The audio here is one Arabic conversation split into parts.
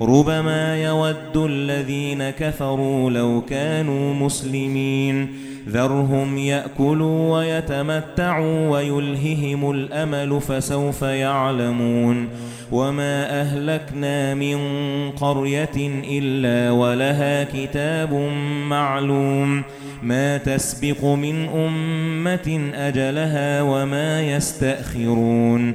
ربما يود الذين كفروا لو كانوا مسلمين ذرهم يأكلوا ويتمتعوا ويلههم الأمل فسوف يعلمون وما أهلكنا من قرية إلا ولها كتاب معلوم ما تسبق من أمة أجلها وما يستأخرون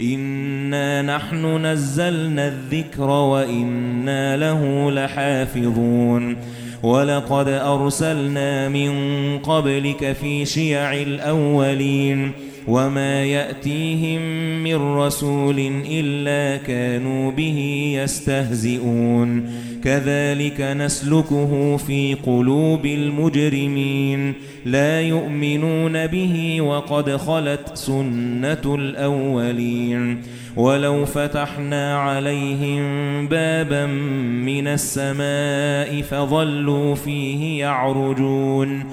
إِنَّا نَحْنُ نَزَّلْنَا الذِّكْرَ وَإِنَّا لَهُ لَحَافِظُونَ وَلَقَدْ أَرْسَلْنَا مِن قَبْلِكَ فِي شِيَعِ الْأَوَّلِينَ وَمَا يَأْتِيهِم مِّن رَّسُولٍ إِلَّا كَانُوا بِهِ يَسْتَهْزِئُونَ كَذَلِكَ نَسْلُكُهُ فِي قُلُوبِ الْمُجْرِمِينَ لَا يُؤْمِنُونَ بِهِ وَقَدْ خَلَتْ سُنَّةُ الْأَوَّلِينَ وَلَوْ فَتَحْنَا عَلَيْهِمْ بَابًا مِنَ السَّمَاءِ فَظَلُّوا فِيهِ يَعْرُجُونَ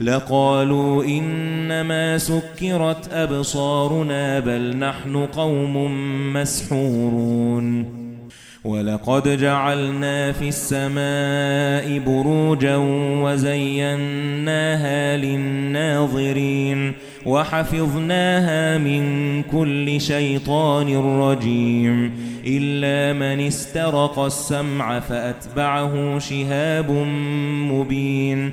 لَقَالُوا إِنَّمَا سُكِّرَتْ أَبْصَارُنَا بَلْ نَحْنُ قَوْمٌ مَسْحُورُونَ وَلَقَدْ جَعَلْنَا فِي السَّمَاءِ بُرُوجًا وَزَيَّنَّاهَا لِلنَّاظِرِينَ وَحَفِظْنَاهَا مِنْ كُلِّ شَيْطَانٍ رَجِيمٍ إِلَّا مَنِ اسْتَرَقَ السَّمْعَ فَأَتْبَعَهُ شِهَابٌ مُبِينٌ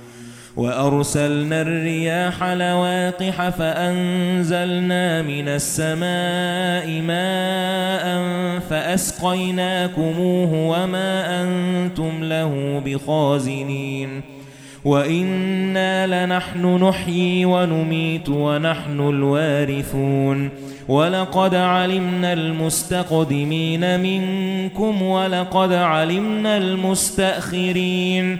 وَأَرْسَلْنَا الرِّيَاحَ لَوَاقِحَ فَأَنزَلْنَا مِنَ السَّمَاءِ مَاءً فَأَسْقَيْنَاكُمُوهُ وَمَا أَنتُمْ لَهُ بِخَازِنِينَ وَإِنَّا لَنَحْنُ نُحْيِي وَنُمِيتُ وَنَحْنُ الْوَارِثُونَ وَلَقَدْ عَلِمْنَا الْمُسْتَقْدِمِينَ مِنكُمْ وَلَقَدْ عَلِمْنَا الْمُسْتَأْخِرِينَ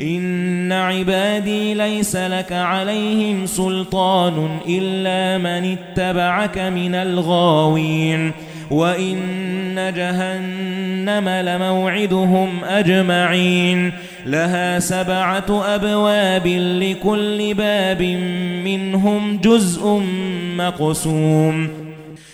إن عبادي ليس لك عليهم سلطان إلا من اتبعك من الغاوين وَإِنَّ جَهَنَّمَ لَمَوْعِدُهُمْ أَجْمَعِينَ لَهَا سَبْعَةُ أَبْوَابٍ لِكُلِّ بَابٍ مِنْهُمْ جُزْءٌ مَقْسُومٌ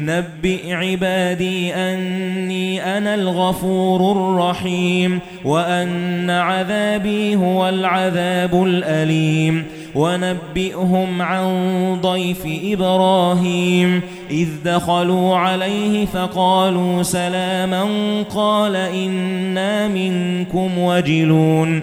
نَبِّئْ عِبَادِي أَنِّي أَنَا الْغَفُورُ الرَّحِيمُ وَأَنَّ عَذَابِي هُوَ الْعَذَابُ الْأَلِيمُ وَنَبِّئْهُمْ عَن ضَيْفِ إِبْرَاهِيمَ إِذْ دَخَلُوا عَلَيْهِ فَقَالُوا سَلَامًا قَالَ إِنَّا مِنكُمْ وَجِلُونَ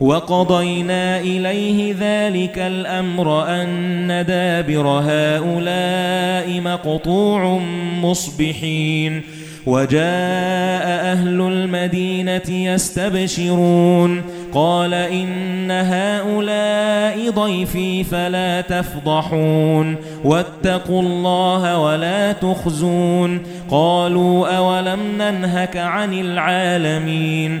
وَقَضَيْنَا إِلَيْهِ ذَلِكَ الْأَمْرَ أَنَّ دَابِرَ هَؤُلَاءِ مَقْطُوعٌ مُصْبِحِينَ وَجَاءَ أَهْلُ الْمَدِينَةِ يَسْتَبْشِرُونَ قَالَ إِنَّ هَؤُلَاءِ ضَيْفِي فَلَا تَفْضَحُونِ وَاتَّقُوا اللَّهَ وَلَا تُخْزُونِ قَالُوا أَوَلَمْ نَنْهَكَ عَنِ الْعَالَمِينَ؟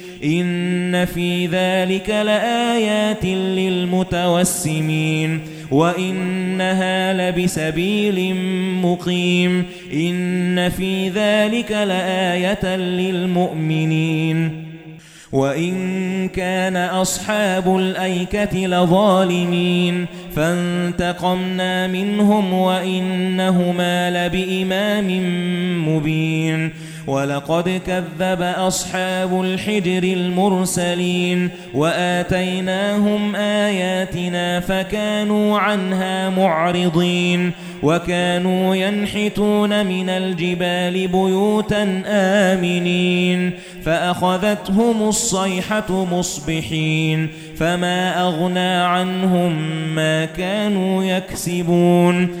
إِنَّ فِي ذَلِكَ لَآيَاتٍ لِلْمُتَوَسِّمِينَ وَإِنَّهَا لَبِسَبِيلٍ مُقِيمٍ إِنَّ فِي ذَلِكَ لَآيَةً لِلْمُؤْمِنِينَ وَإِن كَانَ أَصْحَابُ الْأَيْكَةِ لَظَالِمِينَ فَانتَقَمْنَا مِنْهُمْ وَإِنَّهُمَا لَبِإِمَامٍ مُبِينٍ وَلَقَدْ كَذَّبَ أَصْحَابُ الْحِجْرِ الْمُرْسَلِينَ وَآتَيْنَاهُمْ آيَاتِنَا فَكَانُوا عَنْهَا مُعْرِضِينَ وَكَانُوا يَنْحِتُونَ مِنَ الْجِبَالِ بُيُوتًا آمِنِينَ فَأَخَذَتْهُمُ الصَّيْحَةُ مُصْبِحِينَ فَمَا أَغْنَى عَنْهُمْ مَا كَانُوا يَكْسِبُونَ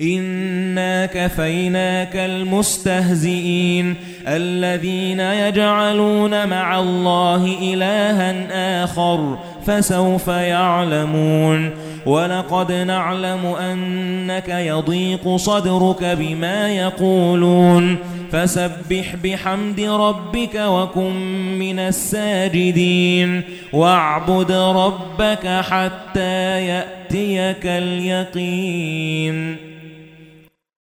إِنَّا كَفَيْنَاكَ الْمُسْتَهْزِئِينَ الَّذِينَ يَجْعَلُونَ مَعَ اللَّهِ إِلَٰهًا آخَرَ فَسَوْفَ يَعْلَمُونَ وَلَقَدْ نَعْلَمُ أَنَّكَ يَضِيقُ صَدْرُكَ بِمَا يَقُولُونَ فَسَبِّحْ بِحَمْدِ رَبِّكَ وَكُن مِّنَ السَّاجِدِينَ وَاعْبُدْ رَبَّكَ حَتَّى يَأْتِيَكَ الْيَقِينُ